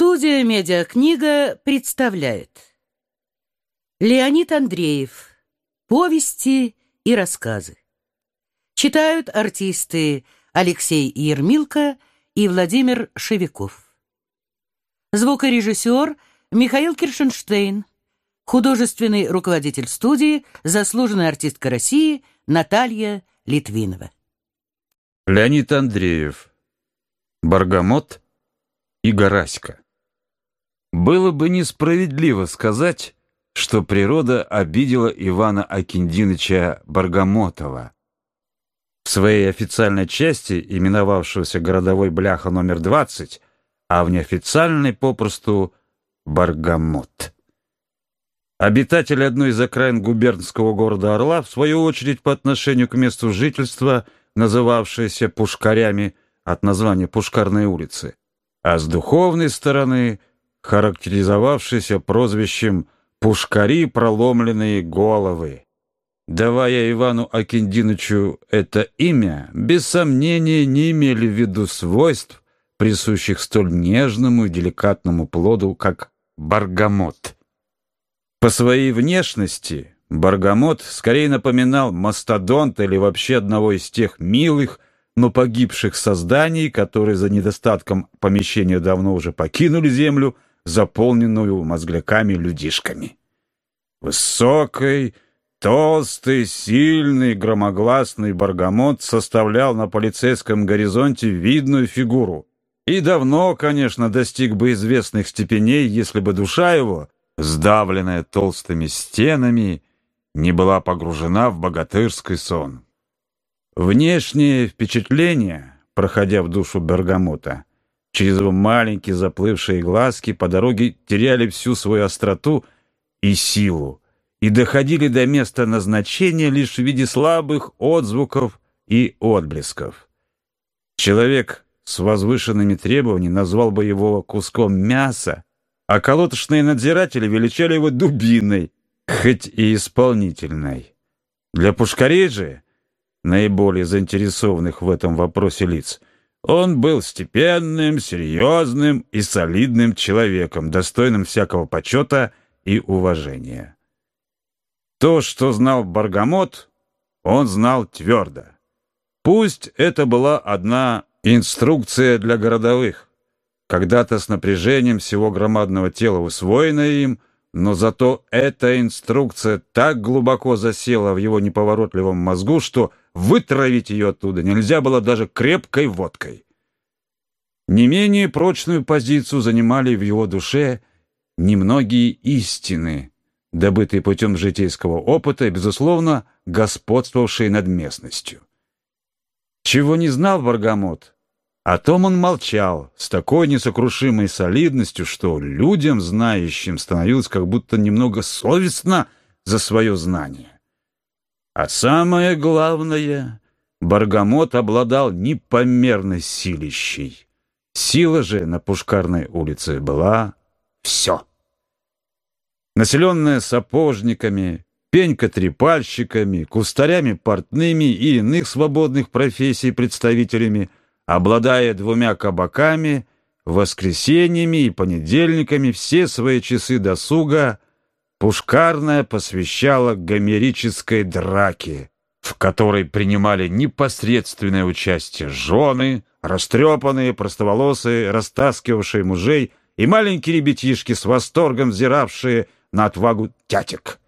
Студия «Медиакнига» представляет. Леонид Андреев. Повести и рассказы. Читают артисты Алексей Ермилко и Владимир Шевиков Звукорежиссер Михаил Киршенштейн. Художественный руководитель студии Заслуженная артистка России Наталья Литвинова. Леонид Андреев. Баргамот и Гораська. Было бы несправедливо сказать, что природа обидела Ивана Акиндиновича Баргамотова. В своей официальной части, именовавшегося городовой бляха номер 20, а в неофициальной попросту Баргамот. Обитатели одной из окраин губернского города Орла, в свою очередь по отношению к месту жительства, называвшиеся Пушкарями от названия Пушкарной улицы, а с духовной стороны характеризовавшийся прозвищем «Пушкари проломленные головы». Давая Ивану Акиндиновичу это имя, без сомнения не имели в виду свойств, присущих столь нежному и деликатному плоду, как баргамот. По своей внешности баргамот скорее напоминал мастодонта или вообще одного из тех милых, но погибших созданий, которые за недостатком помещения давно уже покинули землю, заполненную мозгляками-людишками. Высокий, толстый, сильный, громогласный Баргамот составлял на полицейском горизонте видную фигуру. И давно, конечно, достиг бы известных степеней, если бы душа его, сдавленная толстыми стенами, не была погружена в богатырский сон. Внешнее впечатление, проходя в душу Бергамота, через его маленькие заплывшие глазки по дороге теряли всю свою остроту и силу и доходили до места назначения лишь в виде слабых отзвуков и отблесков. Человек с возвышенными требованиями назвал бы его куском мяса, а колотошные надзиратели величали его дубиной, хоть и исполнительной. Для пушкарей же наиболее заинтересованных в этом вопросе лиц. Он был степенным, серьезным и солидным человеком, достойным всякого почета и уважения. То, что знал Баргамот, он знал твердо. Пусть это была одна инструкция для городовых, когда-то с напряжением всего громадного тела усвоенная им, но зато эта инструкция так глубоко засела в его неповоротливом мозгу, что вытравить ее оттуда нельзя было даже крепкой водкой. Не менее прочную позицию занимали в его душе немногие истины, добытые путем житейского опыта и, безусловно, господствовавшие над местностью. Чего не знал Баргамот, о том он молчал с такой несокрушимой солидностью, что людям, знающим, становилось как будто немного совестно за свое знание. А самое главное, Баргамот обладал непомерной силищей. Сила же на Пушкарной улице была все. Населенная сапожниками, пенько-трепальщиками, кустарями портными и иных свободных профессий представителями, обладая двумя кабаками, воскресеньями и понедельниками все свои часы досуга – Пушкарная посвящала гомерической драке, в которой принимали непосредственное участие жены, растрепанные, простоволосые, растаскивавшие мужей и маленькие ребятишки с восторгом взиравшие на отвагу тятек.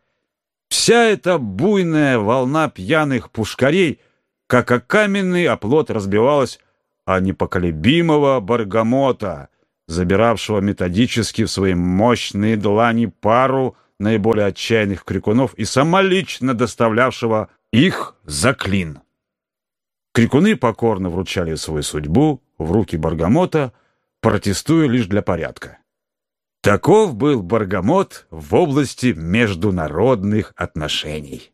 Вся эта буйная волна пьяных пушкарей, как о каменный оплот разбивалась о непоколебимого Баргамота, забиравшего методически в свои мощные длани пару наиболее отчаянных крикунов и самолично доставлявшего их за клин. Крикуны покорно вручали свою судьбу в руки Баргамота, протестуя лишь для порядка. Таков был Баргамот в области международных отношений.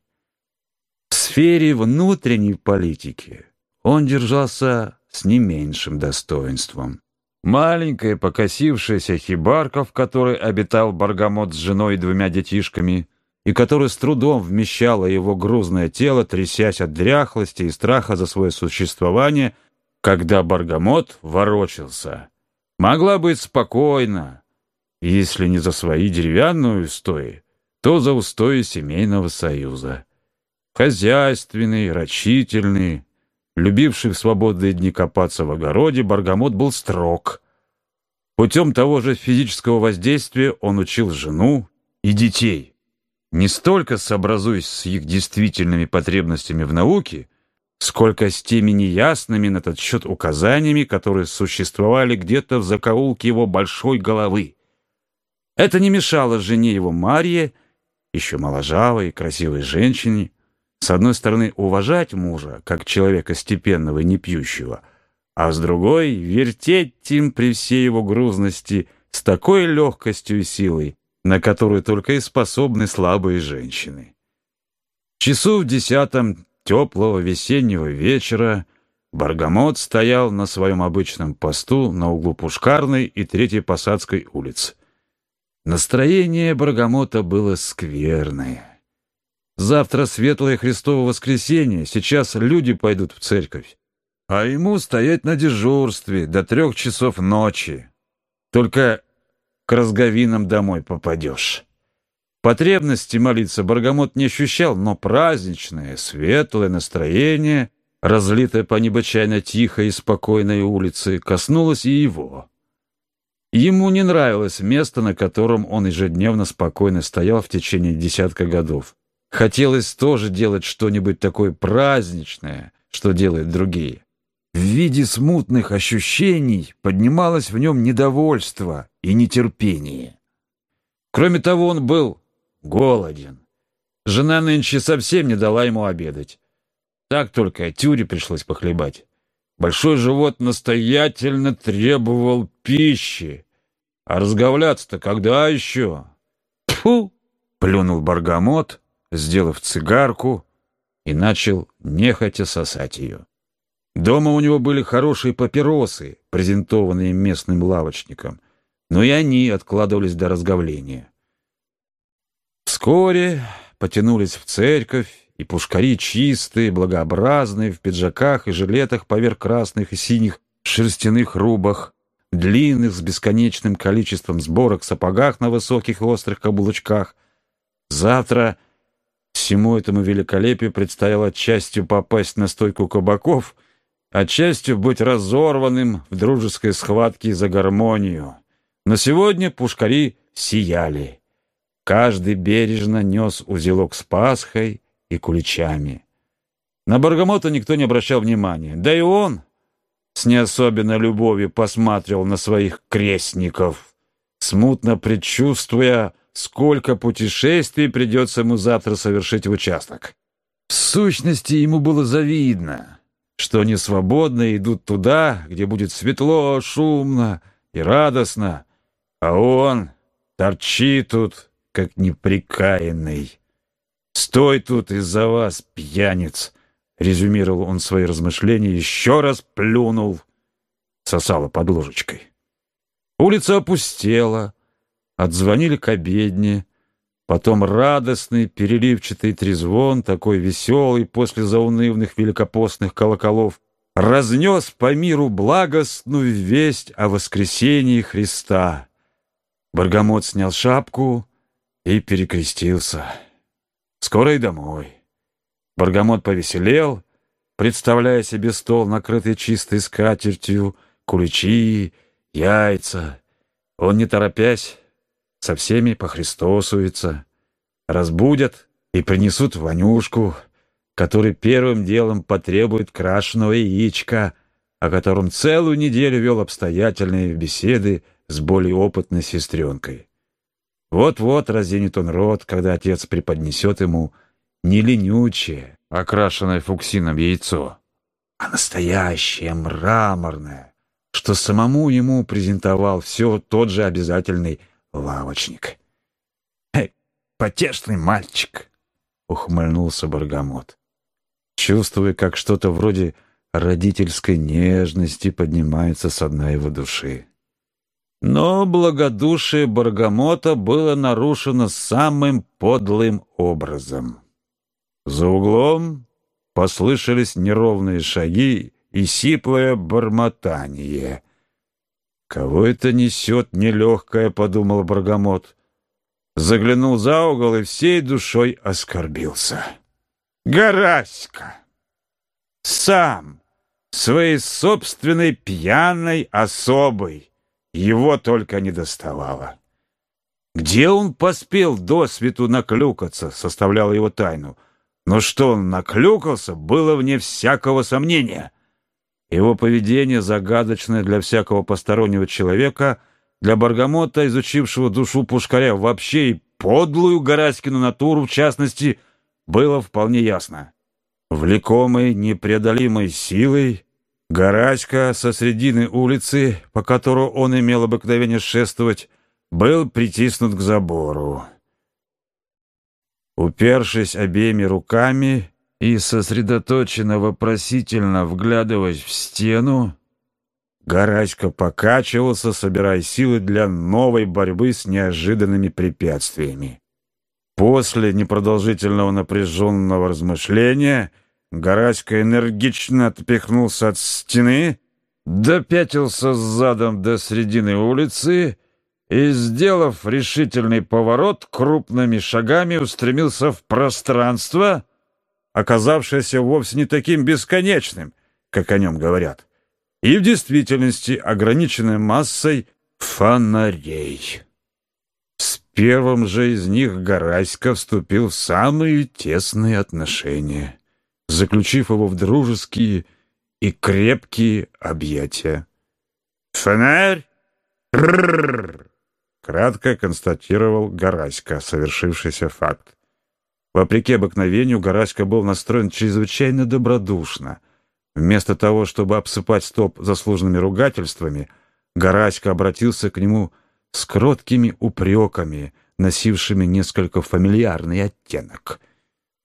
В сфере внутренней политики он держался с не меньшим достоинством. Маленькая покосившаяся хибарка, в которой обитал Баргамот с женой и двумя детишками, и которая с трудом вмещала его грузное тело, трясясь от дряхлости и страха за свое существование, когда Баргамот ворочался. Могла быть спокойна, если не за свои деревянные устои, то за устои семейного союза. Хозяйственный, рачительный, любивший в свободные дни копаться в огороде, Баргамот был строг. Путем того же физического воздействия он учил жену и детей. Не столько сообразуясь с их действительными потребностями в науке, сколько с теми неясными на этот счет указаниями, которые существовали где-то в закоулке его большой головы. Это не мешало жене его Марье, еще моложавой и красивой женщине, с одной стороны, уважать мужа, как человека степенного и непьющего, а с другой — вертеть им при всей его грузности с такой легкостью и силой, на которую только и способны слабые женщины. Часу в десятом теплого весеннего вечера Баргамот стоял на своем обычном посту на углу Пушкарной и Третьей Посадской улиц. Настроение Баргамота было скверное. Завтра светлое Христово воскресенье, сейчас люди пойдут в церковь. А ему стоять на дежурстве до трех часов ночи. Только к разговинам домой попадешь. Потребности молиться Баргамот не ощущал, но праздничное, светлое настроение, разлитое по необычайно тихой и спокойной улице, коснулось и его. Ему не нравилось место, на котором он ежедневно спокойно стоял в течение десятка годов. Хотелось тоже делать что-нибудь такое праздничное, что делают другие. В виде смутных ощущений поднималось в нем недовольство и нетерпение. Кроме того, он был голоден. Жена нынче совсем не дала ему обедать. Так только тюре пришлось похлебать. Большой живот настоятельно требовал пищи. А разговляться-то когда еще? Фу! плюнул Баргамот, сделав цигарку, и начал нехотя сосать ее. Дома у него были хорошие папиросы, презентованные местным лавочником, но и они откладывались до разговления. Вскоре потянулись в церковь, и пушкари чистые, благообразные, в пиджаках и жилетах поверх красных и синих шерстяных рубах, длинных с бесконечным количеством сборок сапогах на высоких и острых каблучках. Завтра Всему этому великолепию предстояло частью попасть на стойку кабаков, а частью быть разорванным в дружеской схватке за гармонию. Но сегодня пушкари сияли. Каждый бережно нес узелок с пасхой и куличами. На Баргамота никто не обращал внимания, да и он с не особенной любовью посматривал на своих крестников, смутно предчувствуя, сколько путешествий придется ему завтра совершить в участок. В сущности, ему было завидно, что они свободно идут туда, где будет светло, шумно и радостно, а он торчит тут, как неприкаянный. «Стой тут из-за вас, пьяниц!» — резюмировал он свои размышления, еще раз плюнул, сосало под ложечкой. Улица опустела, Отзвонили к обедне, потом радостный переливчатый трезвон, такой веселый после заунывных великопостных колоколов, разнес по миру благостную весть о воскресении Христа. Баргамот снял шапку и перекрестился. Скоро и домой. Баргамот повеселел, представляя себе стол, накрытый чистой скатертью, куличи, яйца. Он, не торопясь, со всеми похристосуется, разбудят и принесут Ванюшку, который первым делом потребует крашеного яичка, о котором целую неделю вел обстоятельные беседы с более опытной сестренкой. Вот-вот разинет он рот, когда отец преподнесет ему не ленючее, окрашенное фуксином яйцо, а настоящее мраморное, что самому ему презентовал все тот же обязательный лавочник. «Эй, потешный мальчик!» — ухмыльнулся Баргамот. Чувствуя, как что-то вроде родительской нежности поднимается со дна его души. Но благодушие Баргамота было нарушено самым подлым образом. За углом послышались неровные шаги и сиплое бормотание. «Кого это несет нелегкое?» — подумал Баргамот. Заглянул за угол и всей душой оскорбился. «Гораська! Сам, своей собственной пьяной особой, его только не доставало. Где он поспел до свету наклюкаться, составляла его тайну. Но что он наклюкался, было вне всякого сомнения — его поведение, загадочное для всякого постороннего человека, для Баргамота, изучившего душу Пушкаря вообще и подлую Гораськину натуру, в частности, было вполне ясно. Влекомый непреодолимой силой, Гораська со средины улицы, по которой он имел обыкновение шествовать, был притиснут к забору. Упершись обеими руками, и, сосредоточенно вопросительно вглядываясь в стену, Гарачка покачивался, собирая силы для новой борьбы с неожиданными препятствиями. После непродолжительного напряженного размышления Гарачка энергично отпихнулся от стены, допятился задом до середины улицы и, сделав решительный поворот, крупными шагами устремился в пространство, оказавшееся вовсе не таким бесконечным, как о нем говорят, и в действительности ограниченной массой фонарей. С первым же из них Гораська вступил в самые тесные отношения, заключив его в дружеские и крепкие объятия. «Фонарь!» Кратко констатировал Гораська совершившийся факт. Вопреки обыкновению, Гараська был настроен чрезвычайно добродушно. Вместо того, чтобы обсыпать стоп заслуженными ругательствами, Гараська обратился к нему с кроткими упреками, носившими несколько фамильярный оттенок.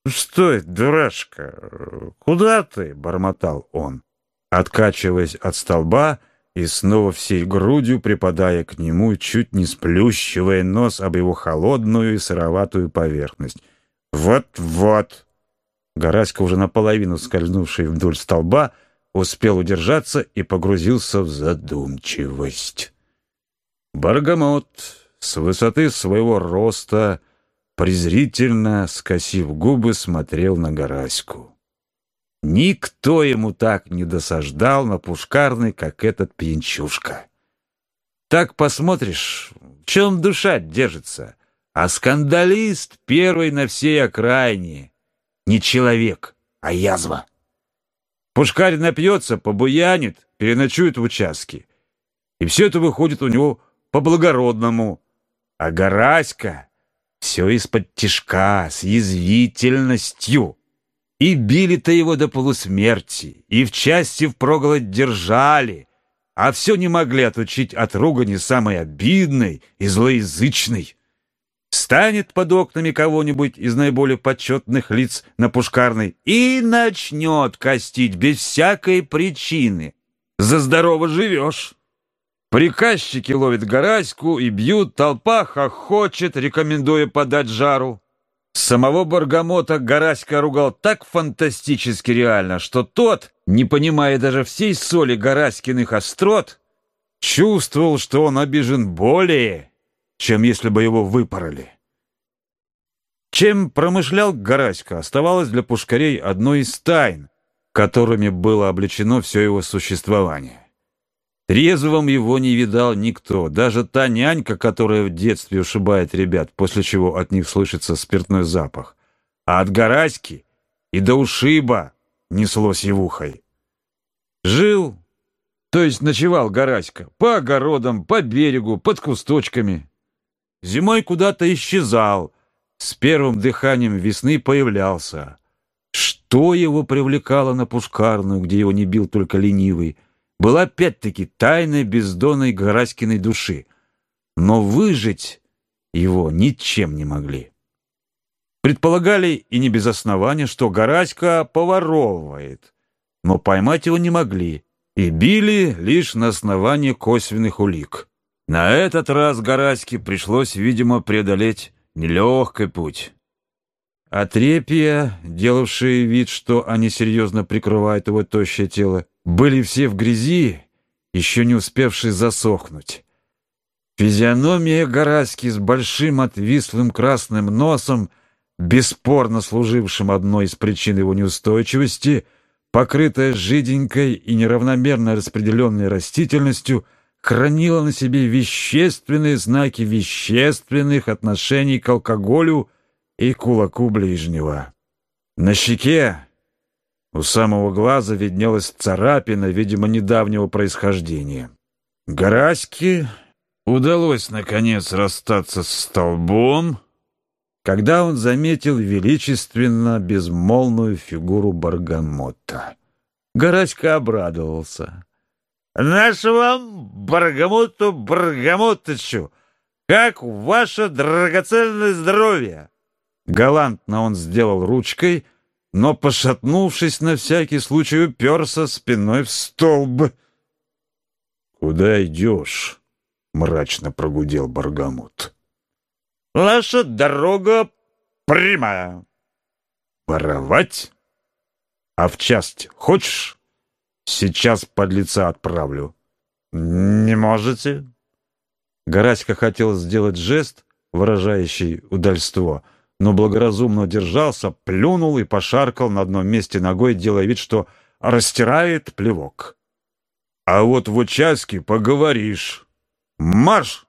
«Стой, дурашка! Куда ты?» — бормотал он, откачиваясь от столба и снова всей грудью припадая к нему, чуть не сплющивая нос об его холодную и сыроватую поверхность. «Вот-вот!» Гораська, уже наполовину скользнувший вдоль столба, успел удержаться и погрузился в задумчивость. Баргамот с высоты своего роста, презрительно скосив губы, смотрел на Гораську. Никто ему так не досаждал на пушкарный, как этот пьянчушка. Так посмотришь, в чем душа держится — а скандалист первый на всей окраине. Не человек, а язва. Пушкарь напьется, побуянит, переночует в участке. И все это выходит у него по-благородному. А Гораська все из-под тишка, с язвительностью. И били-то его до полусмерти, и в части впроголодь держали, а все не могли отучить от ругани самой обидной и злоязычной станет под окнами кого-нибудь из наиболее почетных лиц на Пушкарной и начнет костить без всякой причины. За здорово живешь. Приказчики ловят Гораську и бьют, толпа хохочет, рекомендуя подать жару. Самого Баргамота Гораська ругал так фантастически реально, что тот, не понимая даже всей соли Гораськиных острот, чувствовал, что он обижен более, чем если бы его выпороли. Чем промышлял Гораська, оставалось для пушкарей одной из тайн, которыми было облечено все его существование. Трезвым его не видал никто, даже та нянька, которая в детстве ушибает ребят, после чего от них слышится спиртной запах. А от Гораськи и до ушиба неслось евухой. Жил, то есть ночевал Гораська, по огородам, по берегу, под кусточками, Зимой куда-то исчезал, с первым дыханием весны появлялся. Что его привлекало на Пушкарную, где его не бил только ленивый, была опять-таки тайной бездонной Гораськиной души. Но выжить его ничем не могли. Предполагали, и не без основания, что Гораська поворовывает, но поймать его не могли и били лишь на основании косвенных улик. На этот раз Гораське пришлось, видимо, преодолеть нелегкий путь. Отрепья, делавшие вид, что они серьезно прикрывают его тощее тело, были все в грязи еще не успевший засохнуть. Физиономия Гораськи с большим отвислым красным носом, бесспорно служившим одной из причин его неустойчивости, покрытая жиденькой и неравномерно распределенной растительностью, хранила на себе вещественные знаки вещественных отношений к алкоголю и кулаку ближнего. На щеке у самого глаза виднелась царапина, видимо, недавнего происхождения. Гораське удалось, наконец, расстаться с столбом, когда он заметил величественно безмолвную фигуру Баргамота. Гораська обрадовался. «Наш вам Баргамоту! Как ваше драгоценное здоровье!» Галантно он сделал ручкой — но, пошатнувшись, на всякий случай уперся спиной в столб. «Куда идешь?» — мрачно прогудел Баргамут. «Наша дорога прямая». «Воровать? А в часть хочешь? Сейчас подлеца отправлю». «Не можете?» Гораська хотел сделать жест, выражающий удальство — но благоразумно держался, плюнул и пошаркал на одном месте ногой, делая вид, что растирает плевок. «А вот в участке поговоришь. Марш!»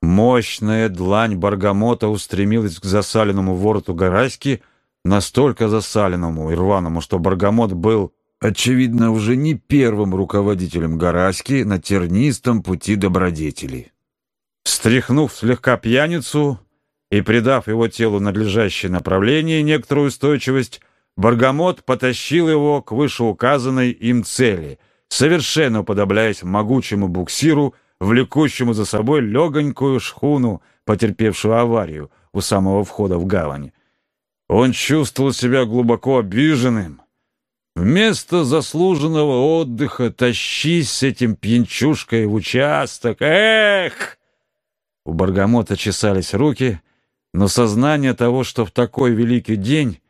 Мощная длань Баргамота устремилась к засаленному вороту Гораськи, настолько засаленному и рваному, что Баргамот был, очевидно, уже не первым руководителем Гораськи на тернистом пути добродетели. Встряхнув слегка пьяницу, и, придав его телу надлежащее направление и некоторую устойчивость, Баргамот потащил его к вышеуказанной им цели, совершенно уподобляясь могучему буксиру, влекущему за собой легонькую шхуну, потерпевшую аварию у самого входа в гавань. Он чувствовал себя глубоко обиженным. Вместо заслуженного отдыха тащись с этим пьянчушкой в участок. Эх! У Баргамота чесались руки, но сознание того, что в такой великий день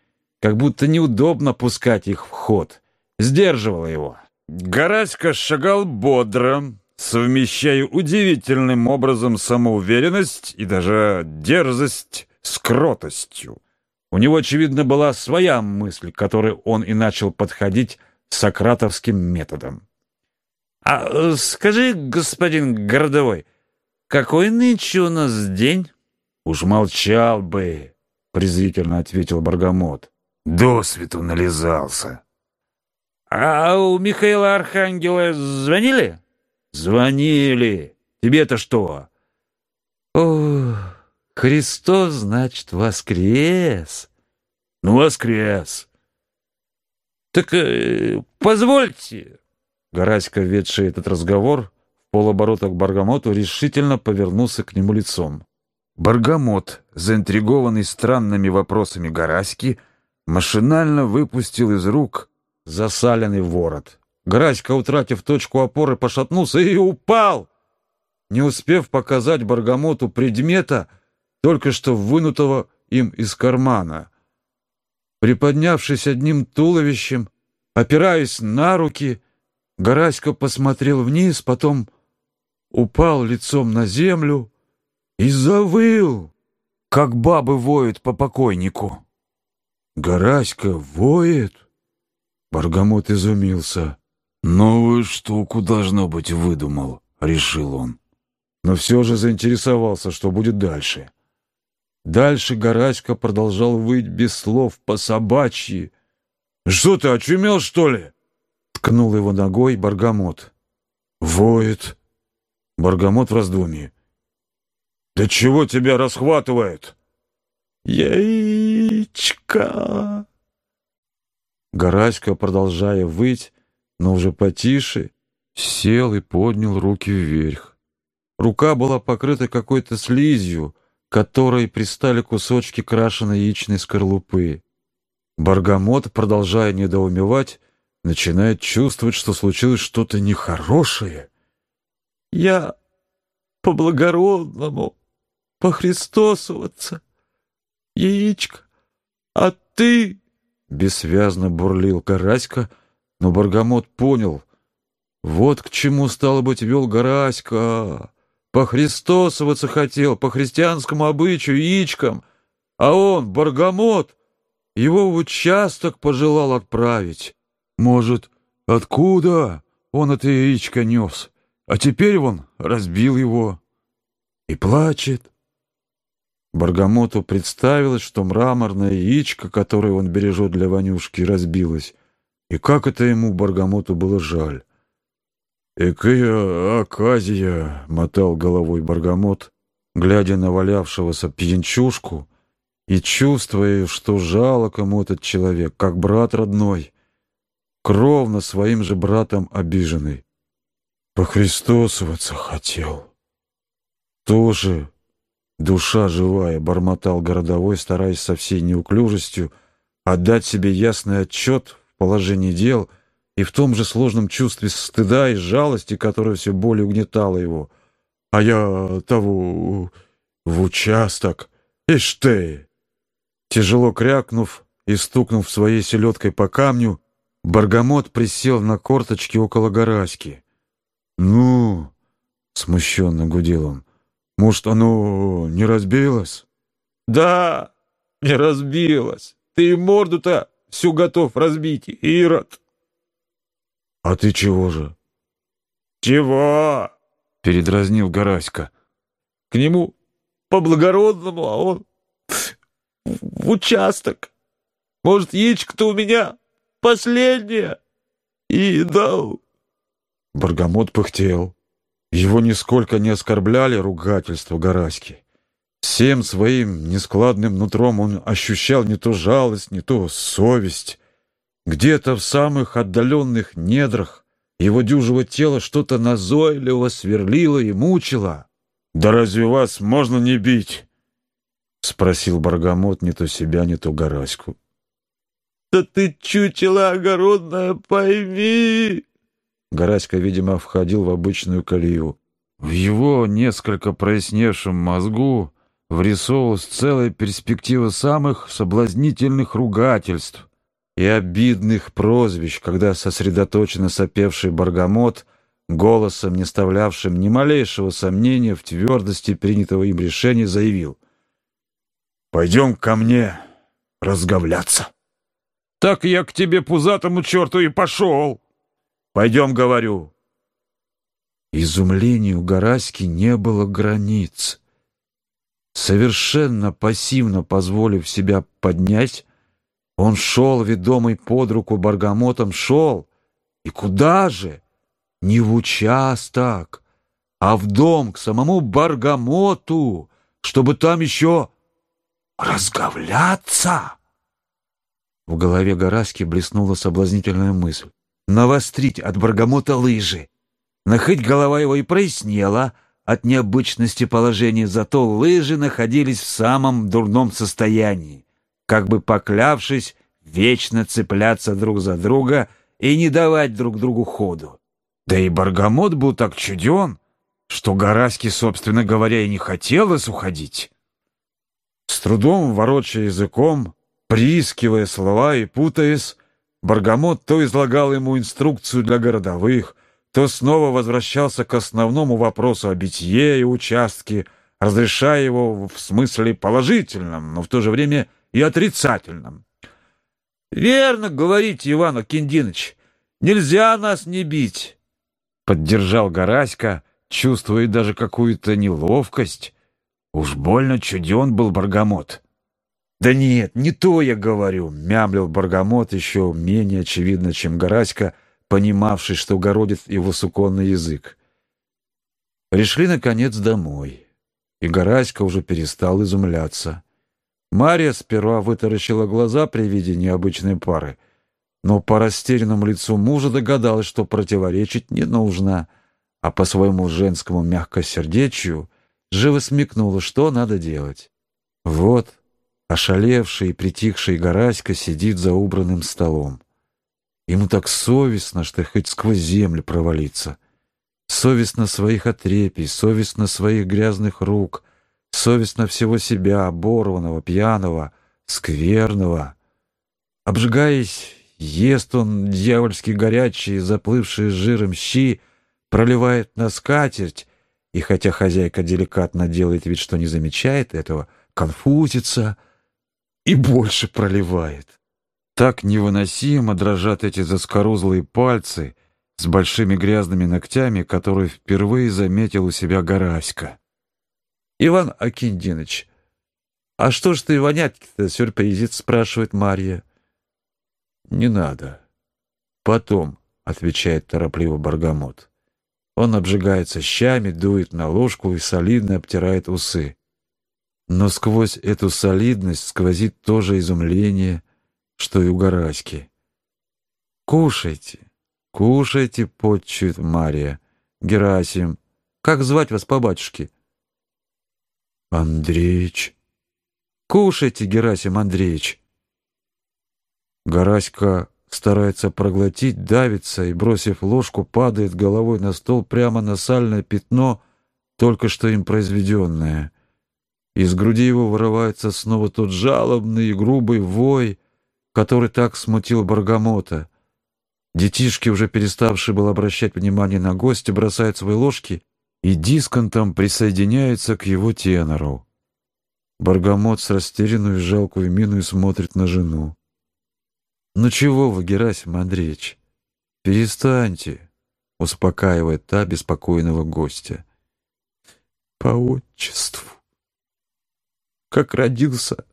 как будто неудобно пускать их в ход, сдерживало его. Гораська шагал бодро, совмещая удивительным образом самоуверенность и даже дерзость с кротостью. У него, очевидно, была своя мысль, к которой он и начал подходить сократовским методом. «А скажи, господин городовой, какой нынче у нас день?» «Уж молчал бы», — презрительно ответил Баргамот. «До свету нализался». «А у Михаила Архангела звонили?» «Звонили. Тебе-то что?» «О, Христос, значит, воскрес!» «Ну, воскрес!» «Так э, позвольте!» Гораська, ведший этот разговор, в полоборота к Баргамоту, решительно повернулся к нему лицом. Баргамот, заинтригованный странными вопросами Гораськи, машинально выпустил из рук засаленный ворот. Гораська, утратив точку опоры, пошатнулся и упал, не успев показать Баргамоту предмета, только что вынутого им из кармана. Приподнявшись одним туловищем, опираясь на руки, Гораська посмотрел вниз, потом упал лицом на землю, и завыл, как бабы воют по покойнику. Гораська воет? Баргамот изумился. «Новую штуку, должно быть, выдумал», — решил он. Но все же заинтересовался, что будет дальше. Дальше Гораська продолжал выть без слов по собачьи. «Что ты, очумел, что ли?» Ткнул его ногой Баргамот. «Воет». Баргамот в раздумье. «Да чего тебя расхватывает?» «Яичко!» Гораська, продолжая выть, но уже потише, сел и поднял руки вверх. Рука была покрыта какой-то слизью, которой пристали кусочки крашеной яичной скорлупы. Баргамот, продолжая недоумевать, начинает чувствовать, что случилось что-то нехорошее. «Я по-благородному похристосоваться. Яичко, а ты...» Бессвязно бурлил Караська, но Баргамот понял. Вот к чему, стало быть, вел Гораська. Похристосоваться хотел, по христианскому обычаю, яичкам. А он, Баргамот, его в участок пожелал отправить. Может, откуда он это яичко нес? А теперь он разбил его и плачет. Баргамоту представилось, что мраморное яичко, которое он бережет для Ванюшки, разбилось. И как это ему, Баргамоту, было жаль. «Экая оказия!» — мотал головой Баргамот, глядя на валявшегося пьянчушку и чувствуя, что жалок ему этот человек, как брат родной, кровно своим же братом обиженный. Похристосоваться хотел. Тоже душа живая, бормотал городовой, стараясь со всей неуклюжестью отдать себе ясный отчет в положении дел — и в том же сложном чувстве стыда и жалости, которое все более угнетало его. А я того в участок. Ишь ты! Тяжело крякнув и стукнув своей селедкой по камню, Баргамот присел на корточки около Гораськи. «Ну?» — смущенно гудел он. «Может, оно не разбилось?» «Да, не разбилось. Ты морду-то всю готов разбить, Ирод!» «А ты чего же?» «Чего?» — передразнил Гораська. «К нему по-благородному, а он в участок. Может, яичко-то у меня последнее?» И дал. Баргамот пыхтел. Его нисколько не оскорбляли ругательства Гораськи. Всем своим нескладным нутром он ощущал не то жалость, не то совесть. Где-то в самых отдаленных недрах его дюжего тела что-то назойливо сверлило и мучило. «Да разве вас можно не бить?» — спросил Баргамот не то себя, не то Гораську. «Да ты чучело огородное пойми!» Гораська, видимо, входил в обычную колею. В его несколько проясневшем мозгу врисовывалась целая перспектива самых соблазнительных ругательств, и обидных прозвищ, когда сосредоточенно сопевший Баргамот, голосом, не ставлявшим ни малейшего сомнения в твердости принятого им решения, заявил «Пойдем ко мне разговляться». «Так я к тебе, пузатому черту, и пошел!» «Пойдем, говорю». Изумлению Гораськи не было границ. Совершенно пассивно позволив себя поднять, он шел, ведомый под руку Баргамотом, шел. И куда же? Не в участок, а в дом к самому Баргамоту, чтобы там еще разговляться. В голове Гораски блеснула соблазнительная мысль. Навострить от Баргамота лыжи. Но хоть голова его и прояснела от необычности положения, зато лыжи находились в самом дурном состоянии как бы поклявшись вечно цепляться друг за друга и не давать друг другу ходу. Да и Баргамот был так чуден, что Гораське, собственно говоря, и не хотелось уходить. С трудом ворочая языком, приискивая слова и путаясь, Баргамот то излагал ему инструкцию для городовых, то снова возвращался к основному вопросу о битье и участке, разрешая его в смысле положительном, но в то же время и отрицательном. «Верно, говорите, Иван Акиндинович, нельзя нас не бить!» Поддержал Гораська, чувствуя даже какую-то неловкость. Уж больно чуден был Баргамот. «Да нет, не то я говорю», — мямлил Баргамот еще менее очевидно, чем Гораська, понимавший, что городит его суконный язык. Пришли, наконец, домой, и Гораська уже перестал изумляться. Мария сперва вытаращила глаза при виде необычной пары, но по растерянному лицу мужа догадалась, что противоречить не нужно, а по своему женскому мягкосердечию живо смекнула, что надо делать. Вот ошалевший и притихший Гораська сидит за убранным столом. Ему так совестно, что хоть сквозь землю провалиться. Совестно своих отрепий, совестно своих грязных рук, совестно всего себя, оборванного, пьяного, скверного. Обжигаясь ест он дьявольски горячие, заплывшие жиром щи, проливает на скатерть, и хотя хозяйка деликатно делает вид, что не замечает этого, конфузится и больше проливает. Так невыносимо дрожат эти заскорузлые пальцы с большими грязными ногтями, которые впервые заметил у себя Гораська. «Иван Акиндинович, а что ж ты вонять-то сюрпризит?» — спрашивает Марья. «Не надо. Потом», — отвечает торопливо Баргамот. Он обжигается щами, дует на ложку и солидно обтирает усы. Но сквозь эту солидность сквозит то же изумление, что и у Гораськи. «Кушайте, кушайте», — подчует Мария. «Герасим, как звать вас по батюшке?» «Андреич». «Кушайте, Герасим Андреевич». Гораська старается проглотить, давится и, бросив ложку, падает головой на стол прямо на сальное пятно, только что им произведенное. Из груди его вырывается снова тот жалобный и грубый вой, который так смутил Баргамота. Детишки, уже переставшие было обращать внимание на гостя, бросают свои ложки и дисконтом присоединяются к его тенору. Баргамот с растерянную жалкую миной смотрит на жену. «Ну чего вы, Герасим Андреевич? Перестаньте!» — успокаивает та беспокойного гостя. «По отчеству. Как родился,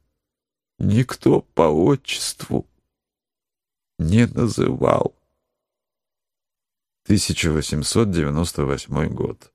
никто по отчеству не называл». 1898 год.